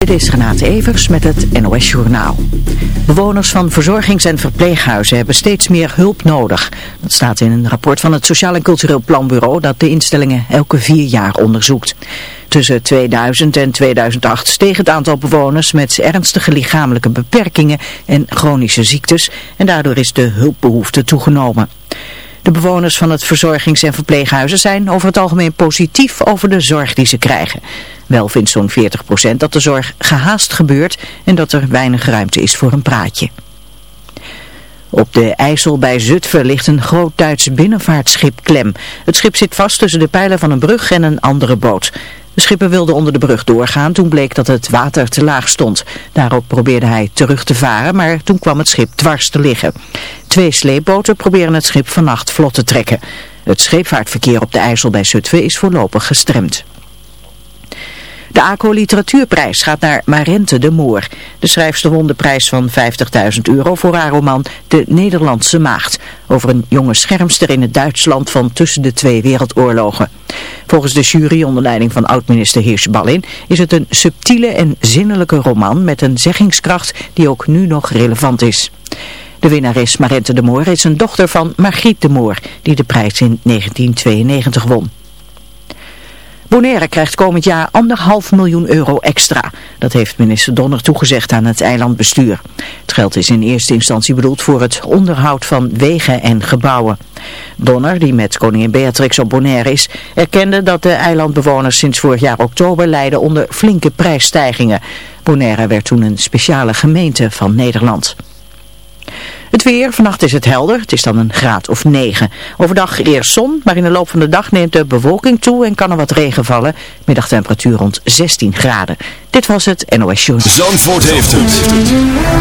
Dit is Renate Evers met het NOS Journaal. Bewoners van verzorgings- en verpleeghuizen hebben steeds meer hulp nodig. Dat staat in een rapport van het Sociaal en Cultureel Planbureau dat de instellingen elke vier jaar onderzoekt. Tussen 2000 en 2008 steeg het aantal bewoners met ernstige lichamelijke beperkingen en chronische ziektes en daardoor is de hulpbehoefte toegenomen. De bewoners van het verzorgings- en verpleeghuizen zijn over het algemeen positief over de zorg die ze krijgen. Wel vindt zo'n 40% dat de zorg gehaast gebeurt en dat er weinig ruimte is voor een praatje. Op de IJssel bij Zutphen ligt een groot Duits binnenvaartschip klem. Het schip zit vast tussen de pijlen van een brug en een andere boot. De schipper wilde onder de brug doorgaan toen bleek dat het water te laag stond. Daarop probeerde hij terug te varen, maar toen kwam het schip dwars te liggen. Twee sleepboten proberen het schip vannacht vlot te trekken. Het scheepvaartverkeer op de IJssel bij Zutphen is voorlopig gestremd. De ACO Literatuurprijs gaat naar Marente de Moor. De schrijfster won de prijs van 50.000 euro voor haar roman De Nederlandse Maagd. Over een jonge schermster in het Duitsland van tussen de twee wereldoorlogen. Volgens de jury onder leiding van oud-minister Hirsch-Ballin is het een subtiele en zinnelijke roman met een zeggingskracht die ook nu nog relevant is. De winnares Marente de Moor is een dochter van Margriet de Moor, die de prijs in 1992 won. Bonaire krijgt komend jaar anderhalf miljoen euro extra. Dat heeft minister Donner toegezegd aan het eilandbestuur. Het geld is in eerste instantie bedoeld voor het onderhoud van wegen en gebouwen. Donner, die met koningin Beatrix op Bonaire is, erkende dat de eilandbewoners sinds vorig jaar oktober lijden onder flinke prijsstijgingen. Bonaire werd toen een speciale gemeente van Nederland. Het weer, vannacht is het helder, het is dan een graad of 9. Overdag eerst zon, maar in de loop van de dag neemt de bewolking toe en kan er wat regen vallen. Middagtemperatuur rond 16 graden. Dit was het NOS Show. Zandvoort heeft het.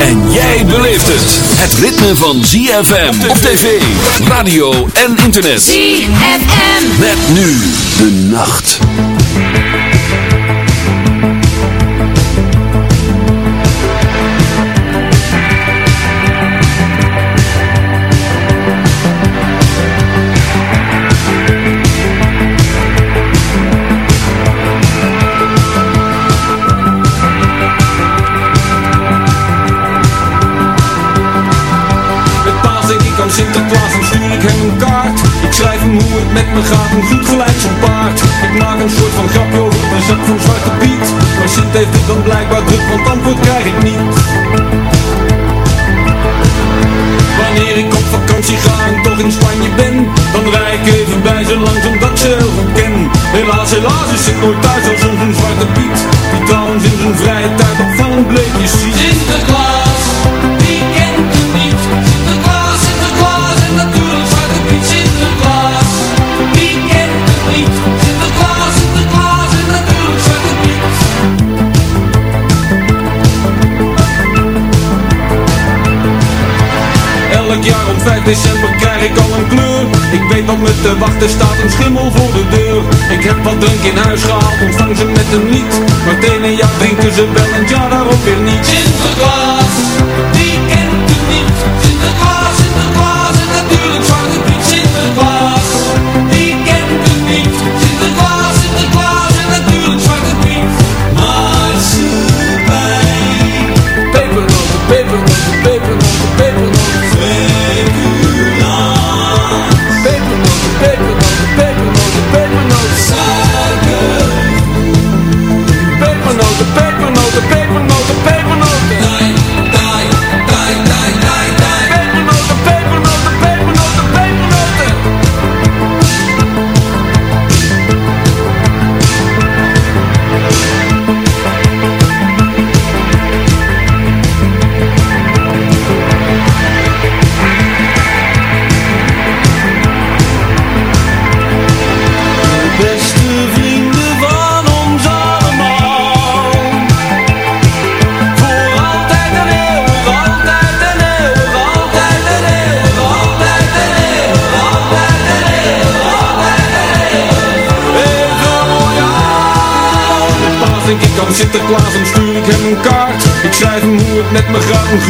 En jij beleeft het. Het ritme van ZFM op tv, radio en internet. ZFM. Met nu de nacht. Me gaat, een goed gelijk zo'n paard. Ik maak een soort van grapje over mijn zak van Zwarte Piet. Maar Sint heeft het dan blijkbaar druk, want antwoord krijg ik niet. Wanneer ik op vakantie ga en toch in Spanje ben Dan rij ik even bij ze langs omdat ze heel goed ken. Helaas, helaas is het nooit thuis als een Zwarte Piet Die trouwens in zijn vrije tijd opvallend bleekjes ziet. Sinterklaas, wie kent hem niet? 5 december krijg ik al een kleur. Ik weet dat me te wachten staat een schimmel voor de deur. Ik heb wat drink in huis gehaald, ontvang ze met een Maar het ene jaar drinken ze wel en jaar daarop weer niet. Sinterklaas, wie kent hem niet? Sinterklaas, Sinterklaas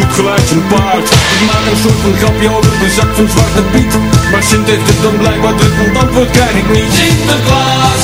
goed zijn paard. Ik maak een soort van grapje over de zak van Zwarte Piet. Maar Sint heeft het dan blijkbaar druk, want antwoord krijg ik niet. Sinterklaas,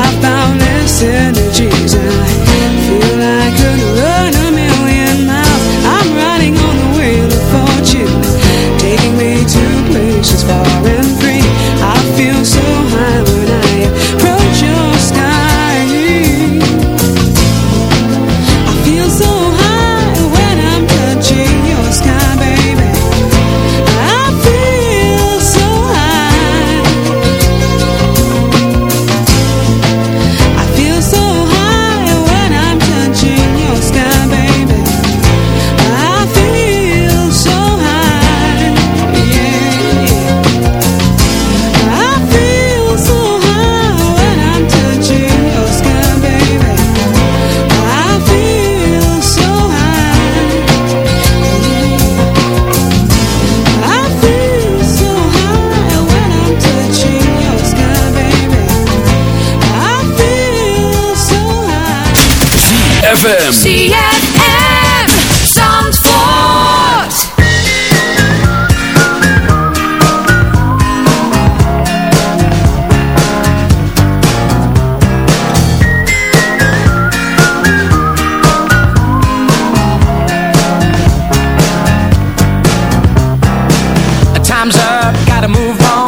I found this energies, I feel I could run Time's up, gotta move on.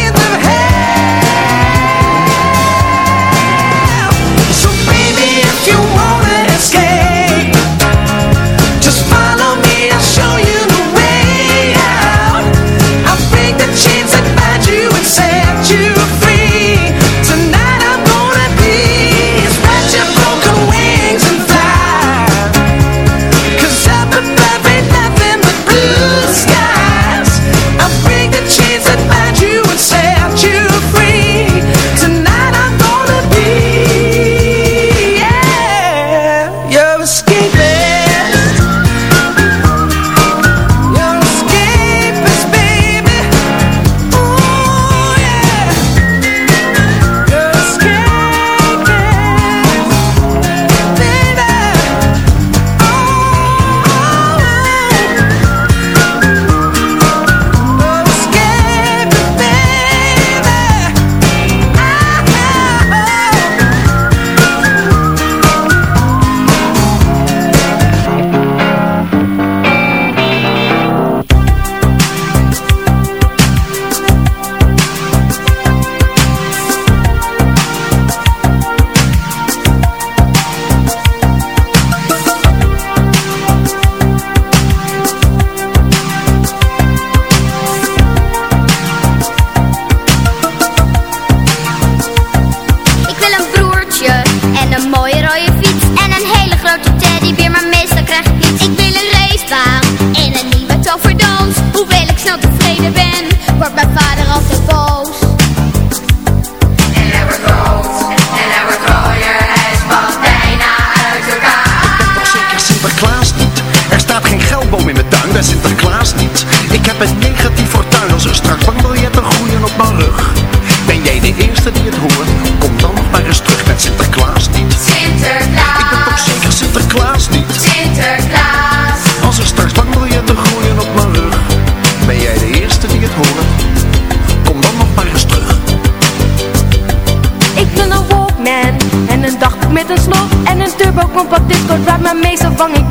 were a van y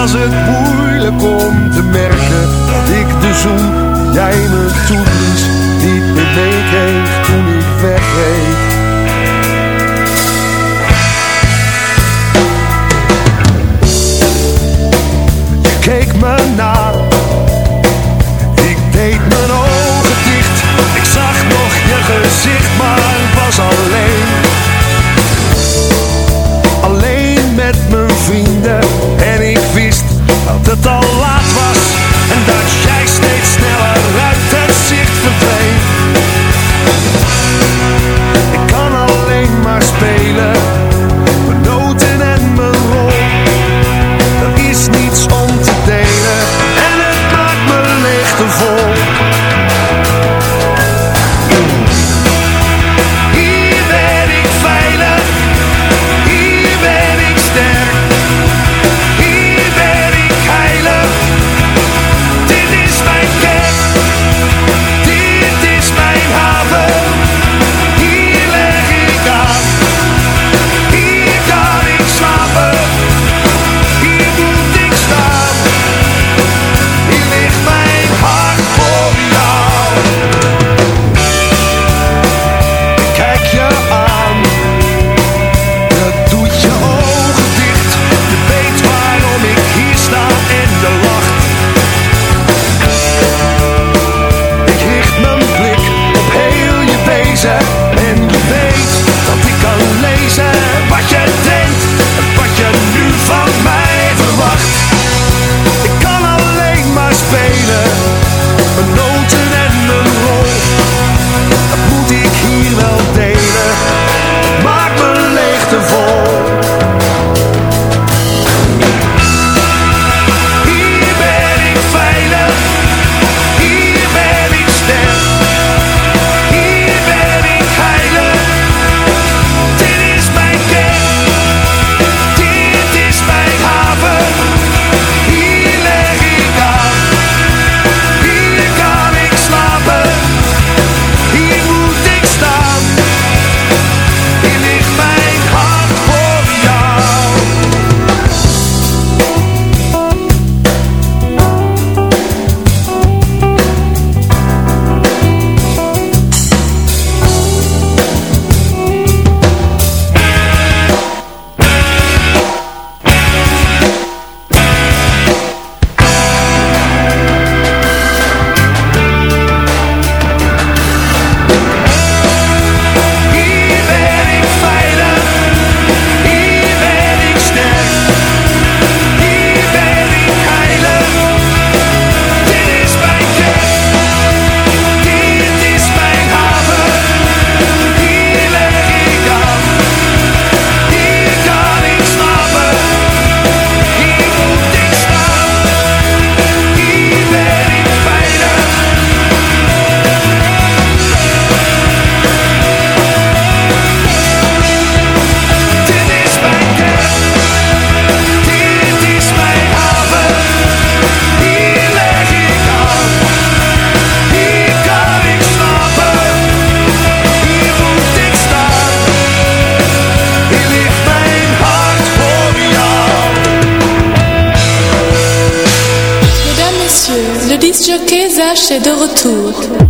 was het moeilijk om te merken dat ik de zoen jij me toeliet C'est de retour.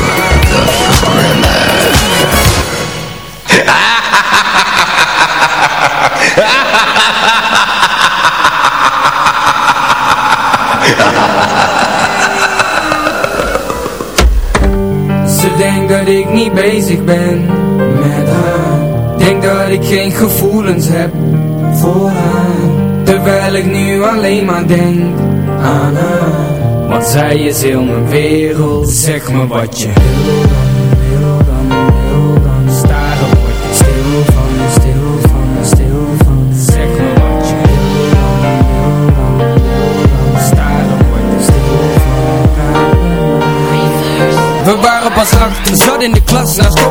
Ze denkt dat ik niet bezig ben met haar. Denk dat ik geen gevoelens heb voor haar. Terwijl ik nu alleen maar denk aan haar. Want zij is heel mijn wereld Zeg me wat je wil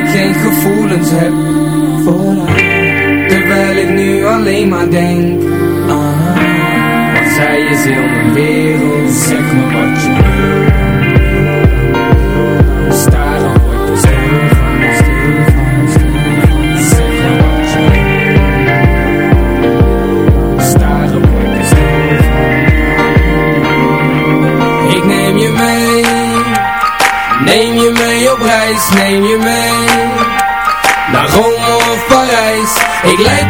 ik geen gevoelens heb voor haar. Terwijl ik nu alleen maar denk Want zij is heel mijn wereld Zeg me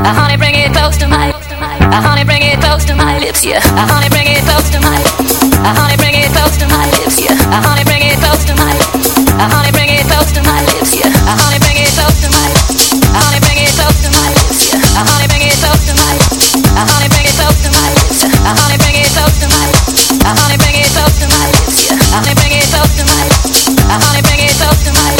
Uh, honey, bring it close to my, uh, honey, bring it close to my lips, yeah. Uh, honey, bring it close to my, uh, honey, bring it close to my lips, yeah. Uh, honey, bring it close to my, uh, honey, bring it close to my lips, yeah. Uh, honey, bring it close to my, uh, honey, bring it close to my lips, yeah. Uh, honey, bring it close to my, uh, honey, bring it close to my lips, yeah. Uh, honey, bring it close to my, uh. Uh, uh, honey, bring it close to my